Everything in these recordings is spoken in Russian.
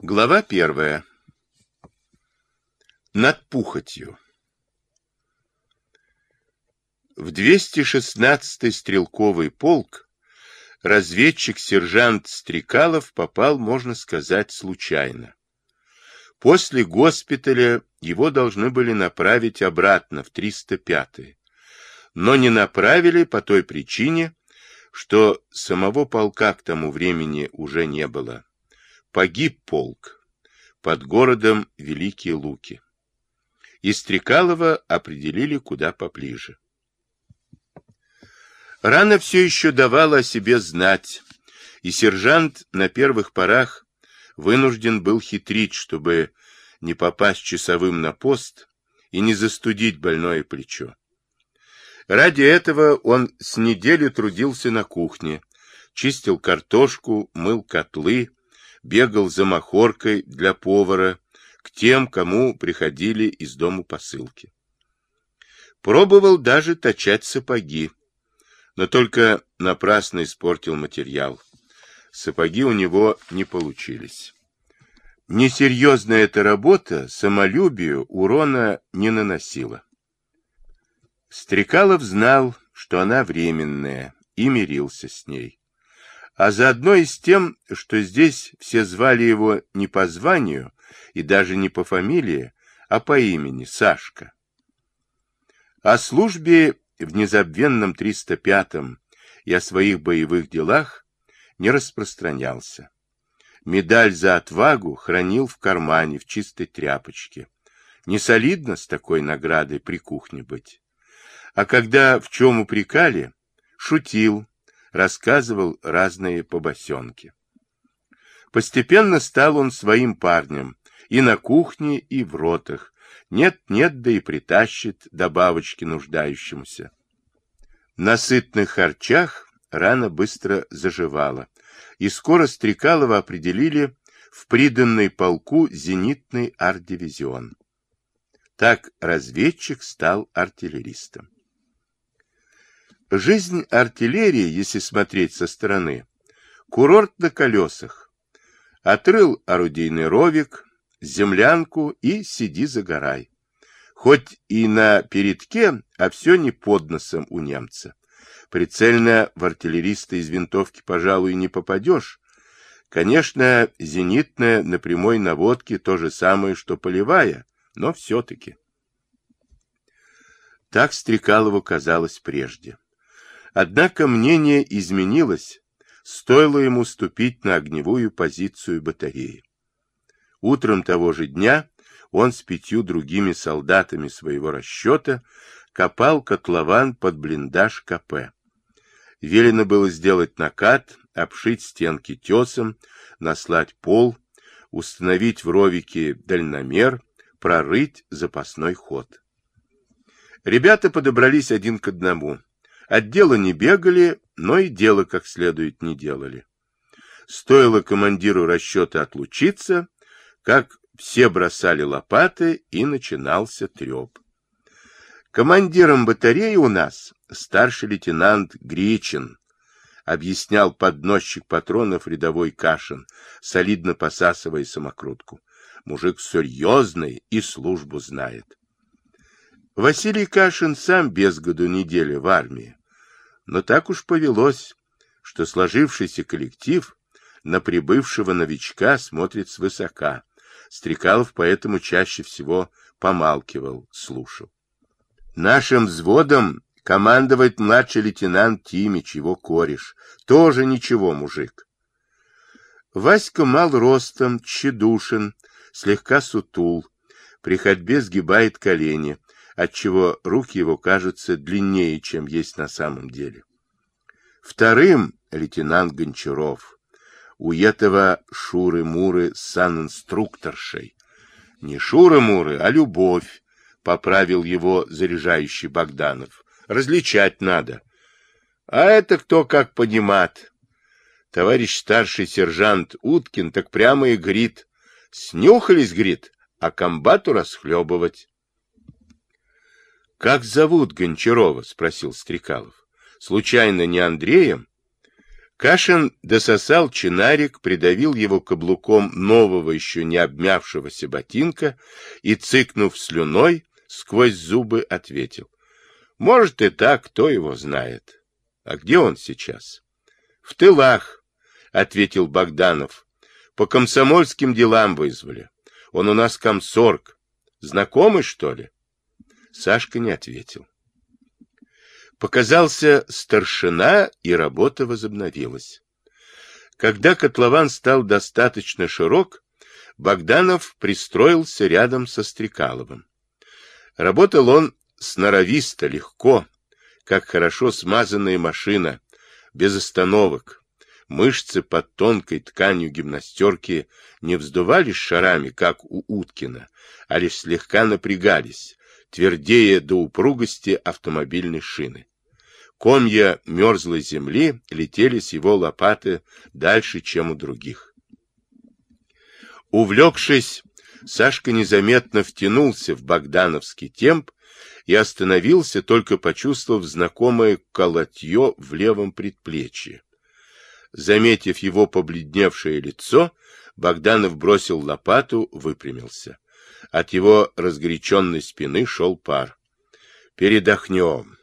Глава первая. Над Пухотью. В 216-й стрелковый полк разведчик-сержант Стрекалов попал, можно сказать, случайно. После госпиталя его должны были направить обратно в 305-й, но не направили по той причине, что самого полка к тому времени уже не было. Погиб полк под городом Великие Луки. И Стрекалова определили куда поближе. Рана все еще давала о себе знать, и сержант на первых порах вынужден был хитрить, чтобы не попасть часовым на пост и не застудить больное плечо. Ради этого он с неделю трудился на кухне, чистил картошку, мыл котлы, бегал за махоркой для повара к тем, кому приходили из дому посылки. Пробовал даже точать сапоги, но только напрасно испортил материал. Сапоги у него не получились. Несерьезная эта работа самолюбию урона не наносила. Стрекалов знал, что она временная, и мирился с ней а заодно и с тем, что здесь все звали его не по званию и даже не по фамилии, а по имени Сашка. О службе в незабвенном 305-м и о своих боевых делах не распространялся. Медаль за отвагу хранил в кармане в чистой тряпочке. Не солидно с такой наградой при кухне быть. А когда в чем упрекали, шутил, рассказывал разные побосенки. Постепенно стал он своим парнем и на кухне, и в ротах. Нет-нет, да и притащит добавочки нуждающемуся. На сытных харчах рана быстро заживала, и скоро Стрекалова определили в приданный полку зенитный арт-дивизион. Так разведчик стал артиллеристом. Жизнь артиллерии, если смотреть со стороны, курорт на колесах. Отрыл орудийный ровик, землянку и сиди загорай. Хоть и на передке, а все не под носом у немца. Прицельно в артиллериста из винтовки, пожалуй, не попадешь. Конечно, зенитная на прямой наводке то же самое, что полевая, но все-таки. Так Стрекалову казалось прежде. Однако мнение изменилось, стоило ему ступить на огневую позицию батареи. Утром того же дня он с пятью другими солдатами своего расчета копал котлован под блиндаж КП. Велено было сделать накат, обшить стенки тесом, наслать пол, установить в ровике дальномер, прорыть запасной ход. Ребята подобрались один к одному. От дела не бегали, но и дело как следует не делали. Стоило командиру расчета отлучиться, как все бросали лопаты, и начинался треп. Командиром батареи у нас старший лейтенант Гречин, объяснял подносчик патронов рядовой Кашин, солидно посасывая самокрутку. Мужик серьезный и службу знает. Василий Кашин сам без году недели в армии. Но так уж повелось, что сложившийся коллектив на прибывшего новичка смотрит свысока. Стрекалов поэтому чаще всего помалкивал, слушал. Нашим взводом командовать младший лейтенант Тимич, его кореш. Тоже ничего, мужик. Васька мал ростом, тщедушен, слегка сутул, при ходьбе сгибает колени, отчего руки его кажутся длиннее, чем есть на самом деле. Вторым лейтенант Гончаров, у этого Шуры-Муры с санинструкторшей. Не Шуры-Муры, а любовь, поправил его заряжающий Богданов. Различать надо. А это кто как понимает. Товарищ старший сержант Уткин так прямо и грит. Снюхались, грит, а комбату расхлебывать. — Как зовут Гончарова? — спросил Стрекалов. — Случайно не Андреем? Кашин дососал чинарик, придавил его каблуком нового еще не обмявшегося ботинка и, цыкнув слюной, сквозь зубы ответил. Может и так, кто его знает. А где он сейчас? В тылах, ответил Богданов. По комсомольским делам вызвали. Он у нас комсорг. Знакомый, что ли? Сашка не ответил. Показался старшина, и работа возобновилась. Когда котлован стал достаточно широк, Богданов пристроился рядом со Стрекаловым. Работал он сноровисто, легко, как хорошо смазанная машина, без остановок. Мышцы под тонкой тканью гимнастерки не вздувались шарами, как у Уткина, а лишь слегка напрягались, твердее до упругости автомобильной шины. Комья мерзлой земли летели с его лопаты дальше, чем у других. Увлекшись, Сашка незаметно втянулся в богдановский темп и остановился, только почувствовав знакомое колотье в левом предплечье. Заметив его побледневшее лицо, Богданов бросил лопату, выпрямился. От его разгоряченной спины шел пар. «Передохнем».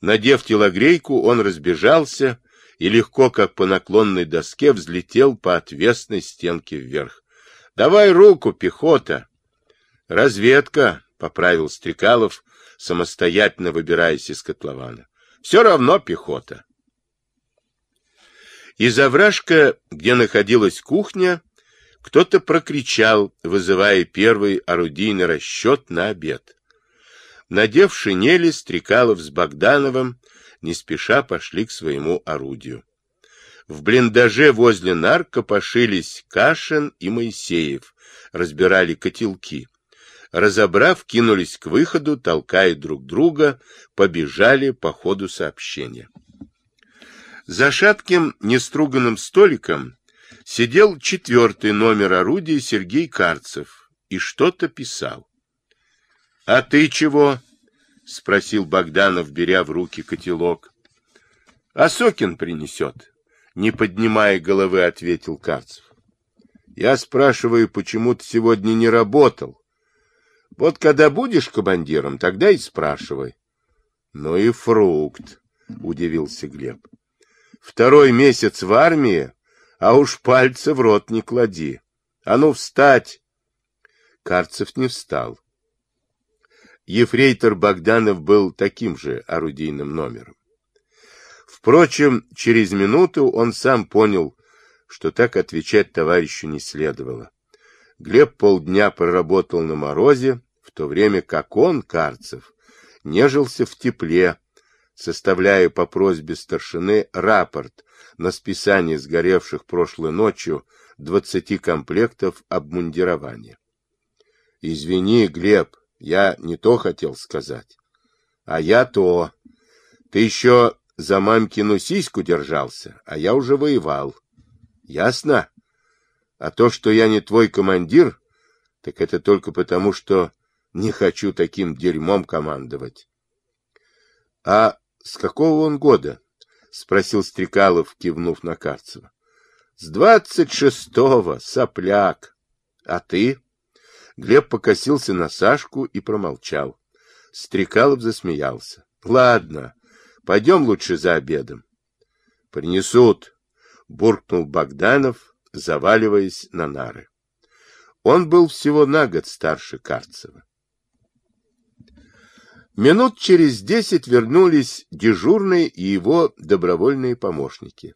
Надев телогрейку, он разбежался и легко, как по наклонной доске, взлетел по отвесной стенке вверх. «Давай руку, пехота!» «Разведка!» — поправил Стрекалов, самостоятельно выбираясь из котлована. «Все равно пехота!» Из овражка, где находилась кухня, кто-то прокричал, вызывая первый орудийный расчет на обед. Надев шинели, Стрекалов с Богдановым не спеша пошли к своему орудию. В блиндаже возле нар копошились Кашин и Моисеев, разбирали котелки. Разобрав, кинулись к выходу, толкая друг друга, побежали по ходу сообщения. За шатким неструганным столиком сидел четвертый номер орудия Сергей Карцев и что-то писал. — А ты чего? — спросил Богданов, беря в руки котелок. — А Сокин принесет. Не поднимая головы, ответил Карцев. — Я спрашиваю, почему ты сегодня не работал? Вот когда будешь командиром, тогда и спрашивай. — Ну и фрукт, — удивился Глеб. — Второй месяц в армии, а уж пальцы в рот не клади. А ну, встать! Карцев не встал. Ефрейтор Богданов был таким же орудийным номером. Впрочем, через минуту он сам понял, что так отвечать товарищу не следовало. Глеб полдня проработал на морозе, в то время как он, Карцев, нежился в тепле, составляя по просьбе старшины рапорт на списание сгоревших прошлой ночью двадцати комплектов обмундирования. — Извини, Глеб, я не то хотел сказать. А я то. Ты еще за мамкину сиську держался, а я уже воевал. Ясно? А то, что я не твой командир, так это только потому, что не хочу таким дерьмом командовать. — А с какого он года? — спросил Стрекалов, кивнув на Карцева. — С двадцать шестого, сопляк. А ты? Глеб покосился на Сашку и промолчал. Стрекалов засмеялся. — Ладно, пойдем лучше за обедом. — Принесут, — буркнул Богданов, заваливаясь на нары. Он был всего на год старше Карцева. Минут через десять вернулись дежурные и его добровольные помощники.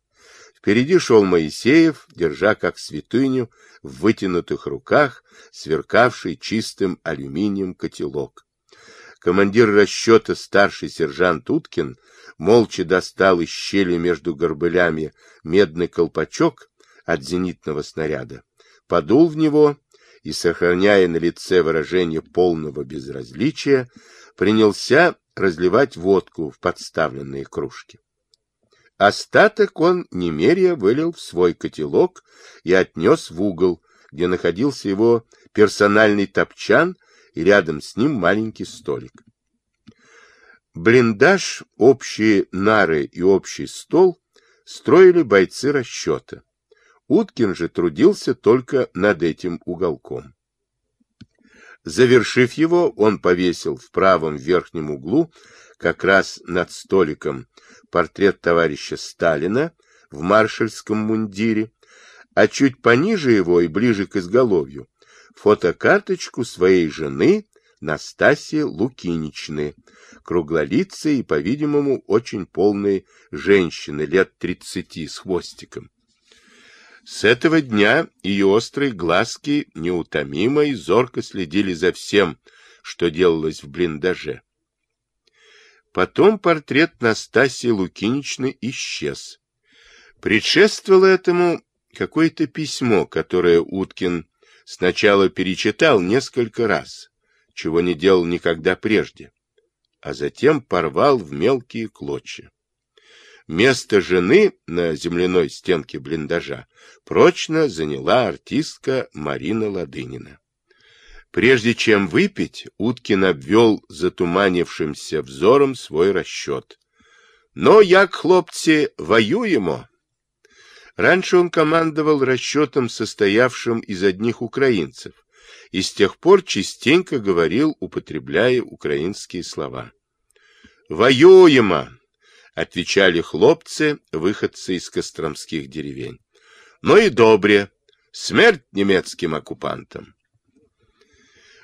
Впереди шел Моисеев, держа как святыню в вытянутых руках сверкавший чистым алюминием котелок. Командир расчета старший сержант Уткин молча достал из щели между горбылями медный колпачок от зенитного снаряда, подул в него и, сохраняя на лице выражение полного безразличия, принялся разливать водку в подставленные кружки. Остаток он немеря вылил в свой котелок и отнес в угол, где находился его персональный топчан и рядом с ним маленький столик. Блиндаж, общие нары и общий стол строили бойцы расчета. Уткин же трудился только над этим уголком. Завершив его, он повесил в правом верхнем углу, как раз над столиком, портрет товарища Сталина в маршальском мундире, а чуть пониже его и ближе к изголовью фотокарточку своей жены Настасьи Лукиничны, круглолицей и, по-видимому, очень полной женщины лет тридцати с хвостиком. С этого дня ее острые глазки неутомимо и зорко следили за всем, что делалось в блиндаже. Потом портрет Настасьи Лукиничны исчез. Предшествовало этому какое-то письмо, которое Уткин сначала перечитал несколько раз, чего не делал никогда прежде, а затем порвал в мелкие клочья. Место жены на земляной стенке блиндажа прочно заняла артистка Марина Ладынина. Прежде чем выпить, Уткин обвел затуманившимся взором свой расчет. «Но як, хлопцы, воюемо!» Раньше он командовал расчетом, состоявшим из одних украинцев, и с тех пор частенько говорил, употребляя украинские слова. «Воюемо!» Отвечали хлопцы, выходцы из костромских деревень. Ну и добре, смерть немецким оккупантам.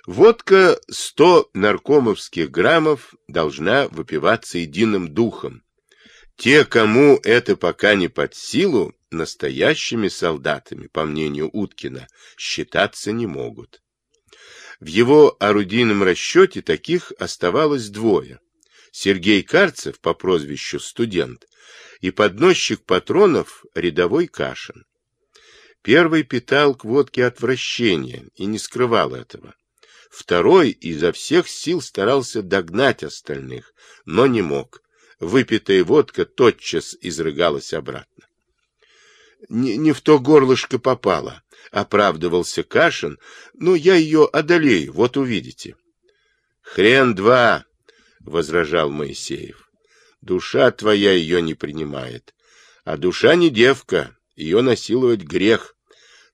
Водка 100 наркомовских граммов должна выпиваться единым духом. Те, кому это пока не под силу, настоящими солдатами, по мнению Уткина, считаться не могут. В его орудийном расчете таких оставалось двое. Сергей Карцев по прозвищу «Студент» и подносчик патронов рядовой Кашин. Первый питал к водке отвращение и не скрывал этого. Второй изо всех сил старался догнать остальных, но не мог. Выпитая водка тотчас изрыгалась обратно. Не, не в то горлышко попала, оправдывался Кашин, но я ее одолею, вот увидите. Хрен два, — возражал Моисеев. «Душа твоя ее не принимает. А душа не девка, ее насиловать грех.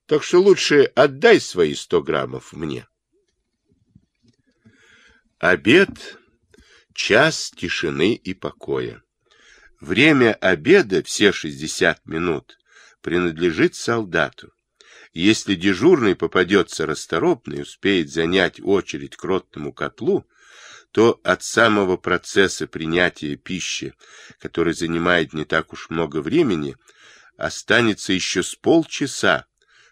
Так что лучше отдай свои сто граммов мне». Обед — час тишины и покоя. Время обеда, все шестьдесят минут, принадлежит солдату. Если дежурный попадется расторопный, успеет занять очередь к ротному котлу, то от самого процесса принятия пищи, который занимает не так уж много времени, останется еще с полчаса,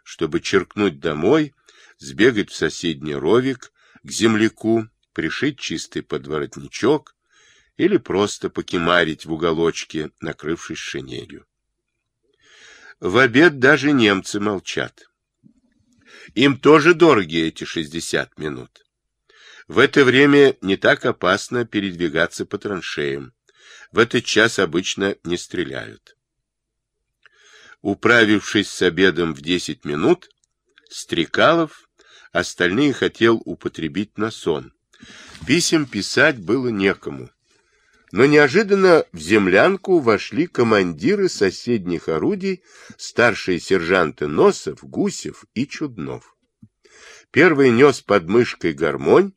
чтобы черкнуть домой, сбегать в соседний ровик, к земляку, пришить чистый подворотничок или просто покемарить в уголочке, накрывшись шинелью. В обед даже немцы молчат. Им тоже дороги эти шестьдесят минут. В это время не так опасно передвигаться по траншеям. В этот час обычно не стреляют. Управившись с обедом в 10 минут, Стрекалов остальные хотел употребить на сон. Писем писать было некому. Но неожиданно в землянку вошли командиры соседних орудий, старшие сержанты Носов, Гусев и Чуднов. Первый нес под мышкой гармонь,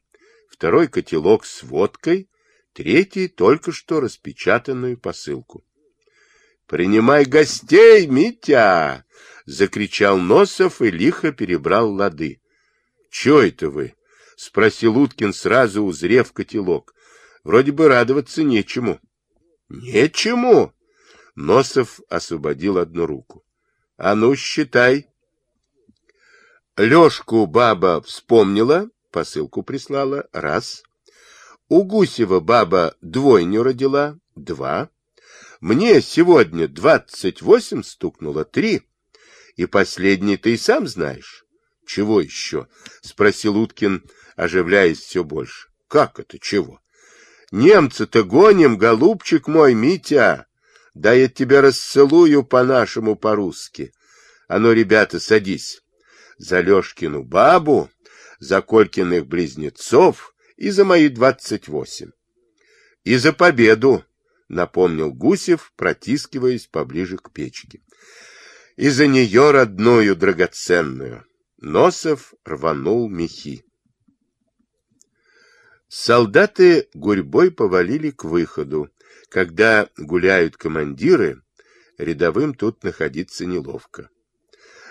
второй котелок с водкой, третий только что распечатанную посылку. «Принимай гостей, Митя!» — закричал Носов и лихо перебрал лады. «Чё это вы?» — спросил Уткин, сразу узрев котелок. «Вроде бы радоваться нечему». «Нечему?» — Носов освободил одну руку. «А ну, считай». Лёшку баба вспомнила, посылку прислала, раз. У Гусева баба двойню родила, два. Мне сегодня двадцать восемь стукнуло, три. И последний ты и сам знаешь. Чего еще? Спросил Уткин, оживляясь все больше. Как это чего? Немца-то гоним, голубчик мой, Митя. Да я тебя расцелую по-нашему, по-русски. А ну, ребята, садись. За Лешкину бабу за Колькиных близнецов и за мои двадцать восемь. И за победу напомнил Гусев, протискиваясь поближе к печке. И за нее родную драгоценную. Носов рванул мехи. Солдаты гурьбой повалили к выходу. Когда гуляют командиры, рядовым тут находиться неловко.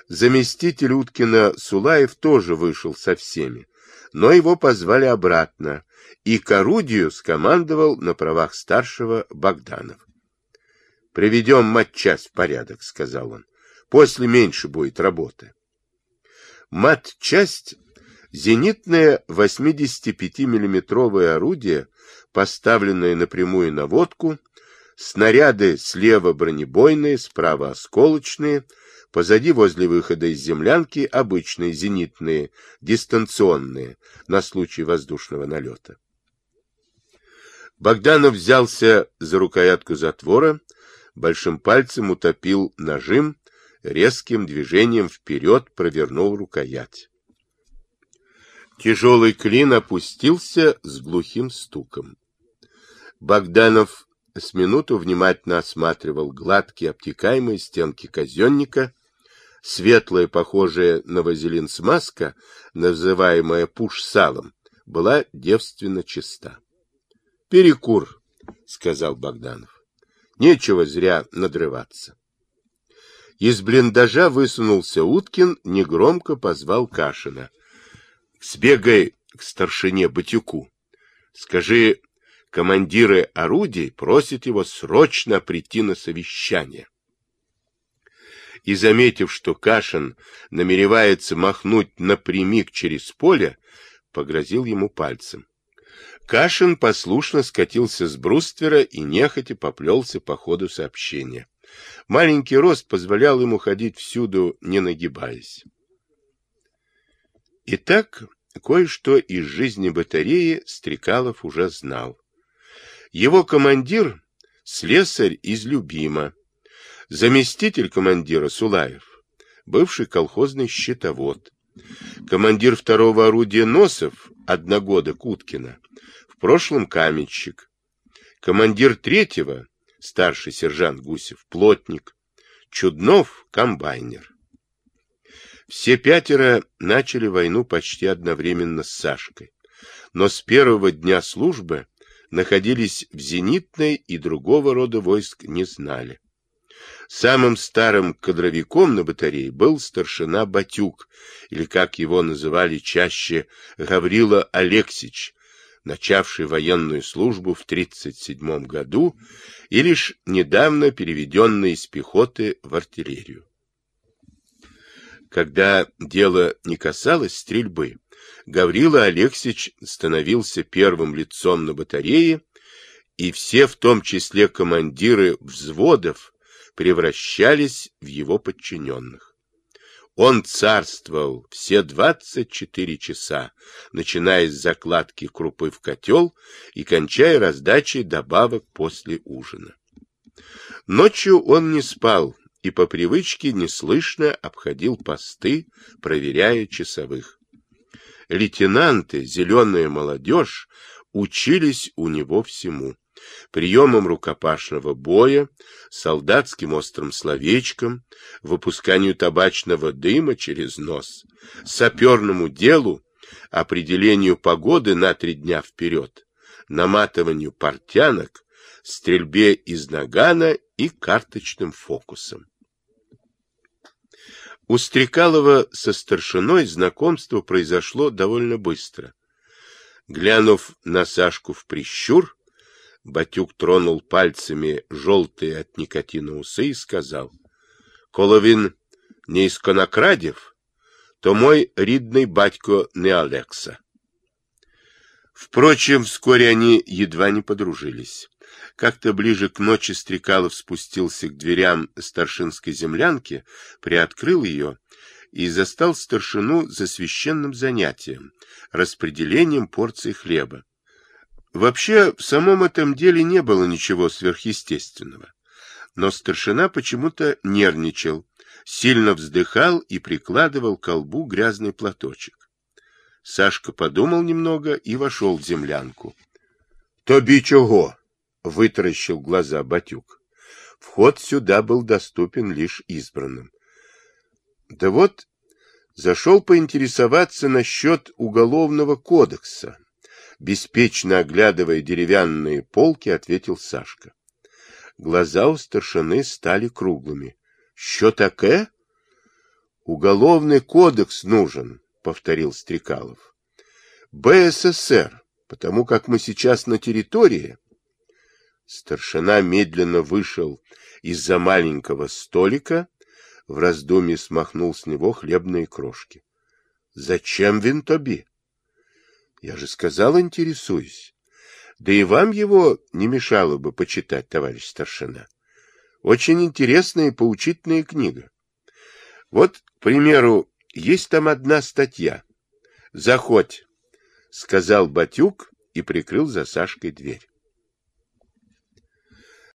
Заместитель Уткина Сулаев тоже вышел со всеми, но его позвали обратно, и к орудию скомандовал на правах старшего Богданов. «Приведем матчасть в порядок», — сказал он. «После меньше будет работы». Матчасть — зенитное 85-миллиметровое орудие, поставленное напрямую на водку, снаряды слева бронебойные, справа осколочные, позади возле выхода из землянки обычные зенитные, дистанционные, на случай воздушного налета. Богданов взялся за рукоятку затвора, большим пальцем утопил нажим, резким движением вперед провернул рукоять. Тяжелый клин опустился с глухим стуком. Богданов с минуту внимательно осматривал гладкие обтекаемые стенки казенника, светлая, похожая на вазелин смазка, называемая пуш-салом, была девственно чиста. — Перекур, — сказал Богданов. — Нечего зря надрываться. Из блиндажа высунулся Уткин, негромко позвал Кашина. — Сбегай к старшине Батюку. Скажи, командиры орудий просят его срочно прийти на совещание. И, заметив, что Кашин намеревается махнуть напрямик через поле, погрозил ему пальцем. Кашин послушно скатился с бруствера и нехотя поплелся по ходу сообщения. Маленький рост позволял ему ходить всюду, не нагибаясь. Итак, кое-что из жизни батареи Стрекалов уже знал. Его командир — слесарь из Любима, заместитель командира Сулаев, бывший колхозный счетовод, командир второго орудия Носов, одногодок Уткина, прошлом каменщик. Командир третьего, старший сержант Гусев, плотник. Чуднов — комбайнер. Все пятеро начали войну почти одновременно с Сашкой, но с первого дня службы находились в зенитной и другого рода войск не знали. Самым старым кадровиком на батарее был старшина Батюк, или, как его называли чаще, Гаврила Алексич, начавший военную службу в 1937 году и лишь недавно переведенный из пехоты в артиллерию. Когда дело не касалось стрельбы, Гаврила Алексич становился первым лицом на батарее, и все, в том числе командиры взводов, превращались в его подчиненных. Он царствовал все двадцать четыре часа, начиная с закладки крупы в котел и кончая раздачей добавок после ужина. Ночью он не спал и по привычке неслышно обходил посты, проверяя часовых. Лейтенанты, зеленая молодежь, учились у него всему приемом рукопашного боя, солдатским острым словечком, выпусканию табачного дыма через нос, саперному делу, определению погоды на три дня вперед, наматыванию портянок, стрельбе из нагана и карточным фокусом. У Стрекалова со старшиной знакомство произошло довольно быстро. Глянув на Сашку в прищур, Батюк тронул пальцами желтые от никотина усы и сказал, «Коло не из конокрадів, то мой рідний батько не Алекса». Впрочем, вскоре они едва не подружились. Как-то ближе к ночи Стрекалов спустился к дверям старшинской землянки, приоткрыл ее и застал старшину за священным занятием, распределением порций хлеба. Вообще, в самом этом деле не было ничего сверхъестественного. Но старшина почему-то нервничал, сильно вздыхал и прикладывал к колбу грязный платочек. Сашка подумал немного и вошел в землянку. — Тобі чого? — вытаращил глаза Батюк. Вход сюда был доступен лишь избранным. Да вот, зашел поинтересоваться насчет уголовного кодекса. Беспечно оглядывая деревянные полки, ответил Сашка. Глаза у старшины стали круглыми. — Что такое? — Уголовный кодекс нужен, — повторил Стрекалов. — БССР, потому как мы сейчас на территории. Старшина медленно вышел из-за маленького столика, в раздумье смахнул с него хлебные крошки. — Зачем винтоби? — Я же сказал, интересуюсь. Да и вам его не мешало бы почитать, товарищ старшина. Очень интересная и поучительная книга. Вот, к примеру, есть там одна статья. «Заходь», — сказал Батюк и прикрыл за Сашкой дверь.